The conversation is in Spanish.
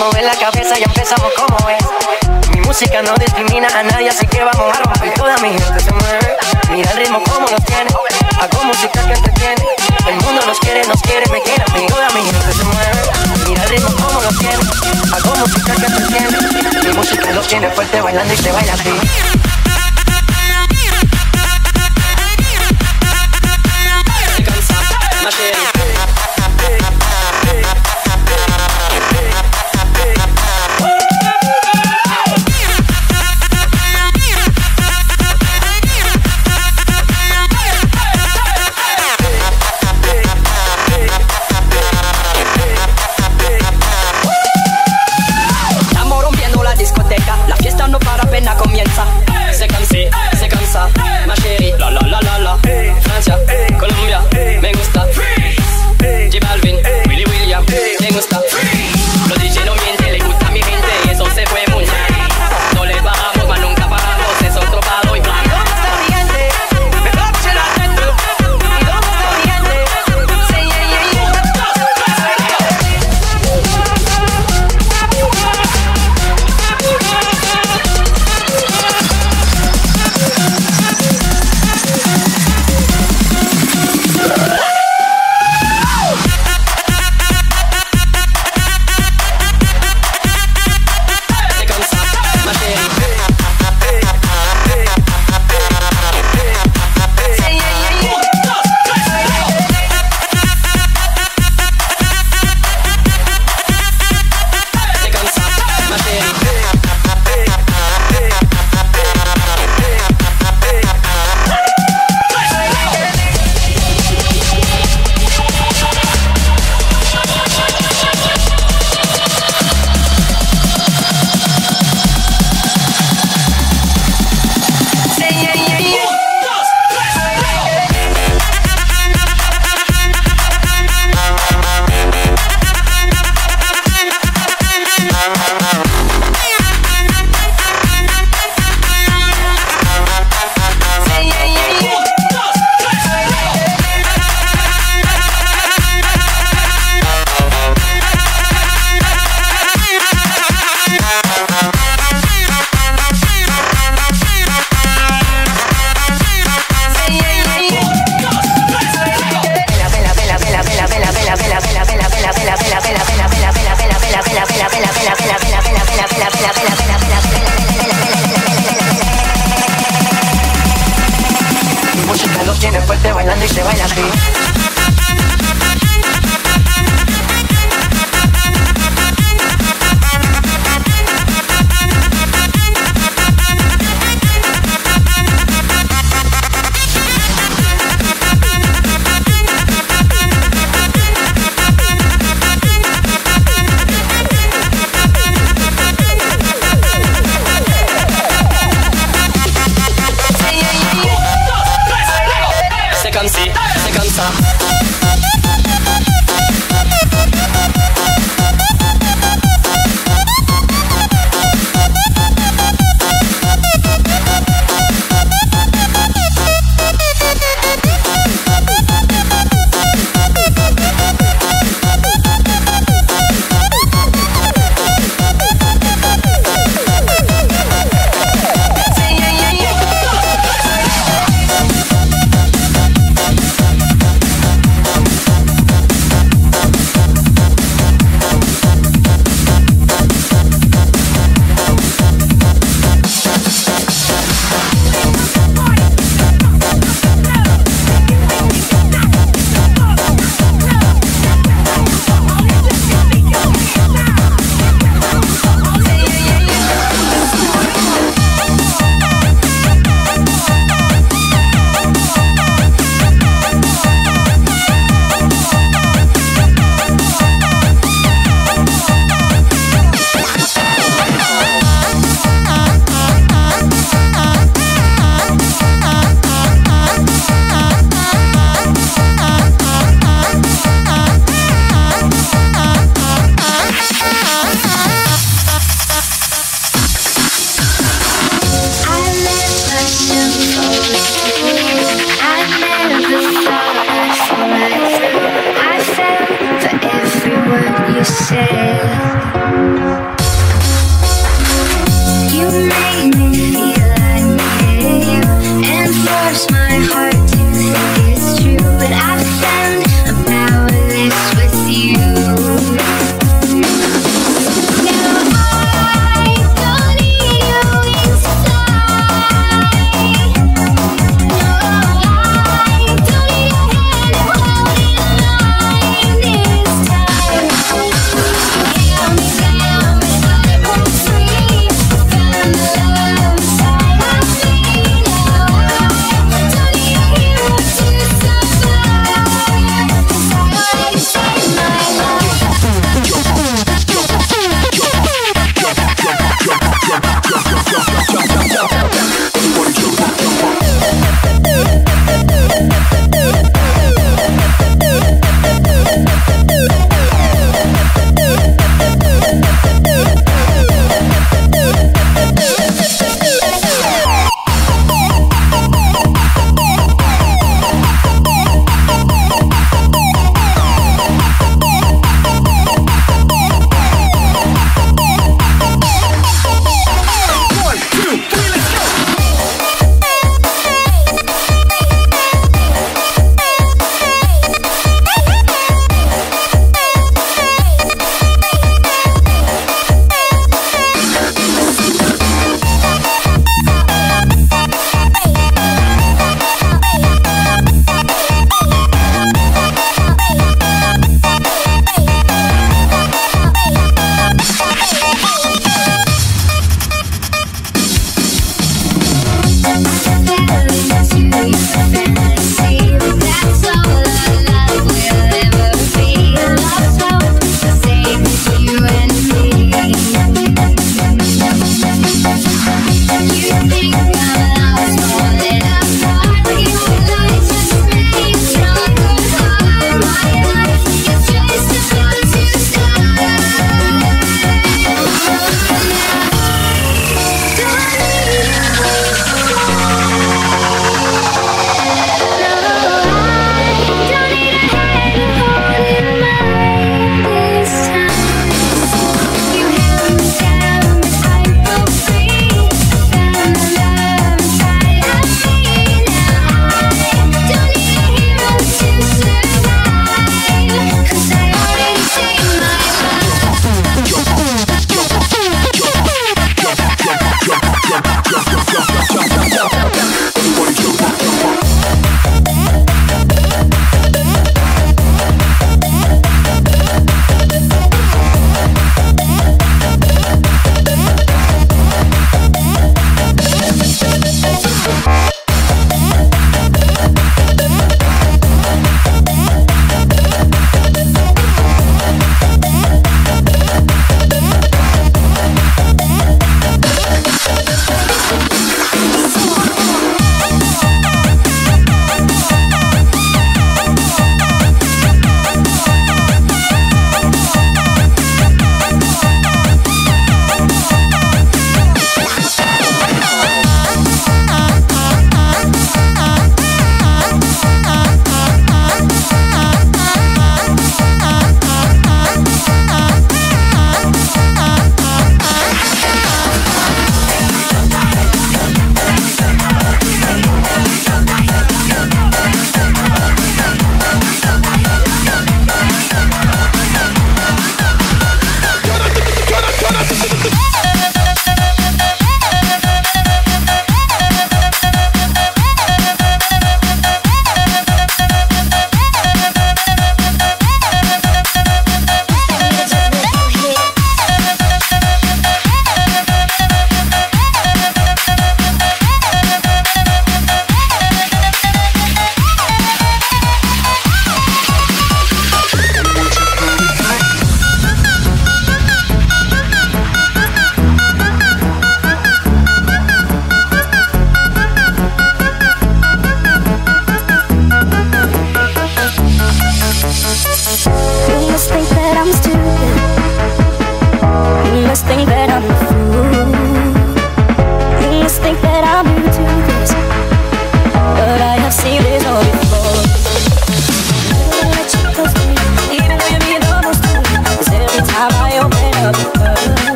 mover la cabeza y empezamos como es. Mi música no discrimina a nadie, así que vamos a romper. Toda mi gente se mueve, mira el ritmo como nos tiene. Hago música que entretiene, el mundo nos quiere, nos quiere, me quiere a mí. Toda se mueve, mira el ritmo como nos tiene. Hago música que entretiene, mi música los tiene fuerte bailando y te baila así.